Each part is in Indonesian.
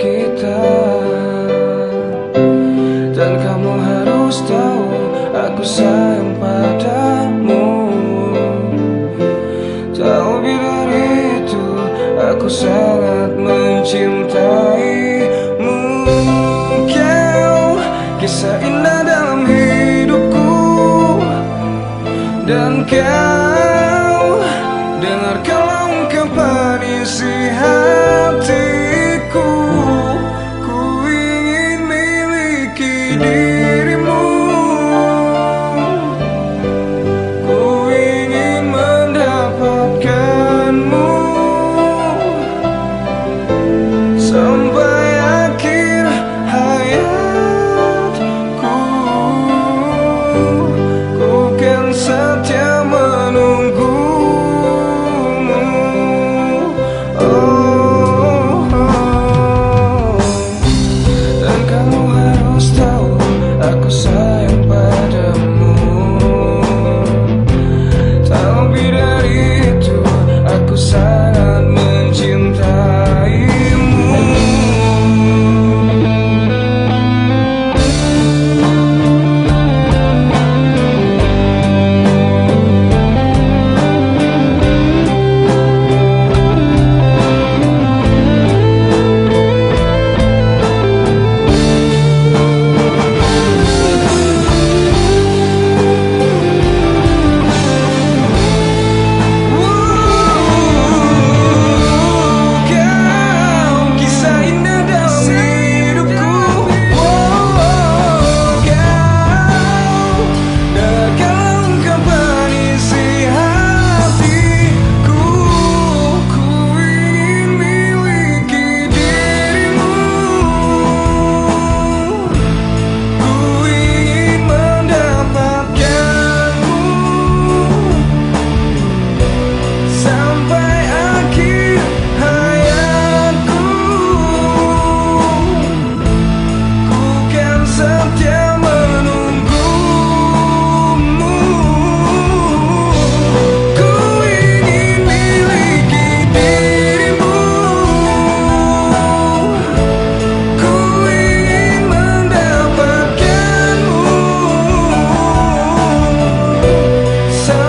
kita. Dan kamu harus tahu aku sayang padamu. Tahu dari itu aku sangat mencintaimu. Kau kisah indah dalam hidupku. Dan kau sometimes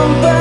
somebody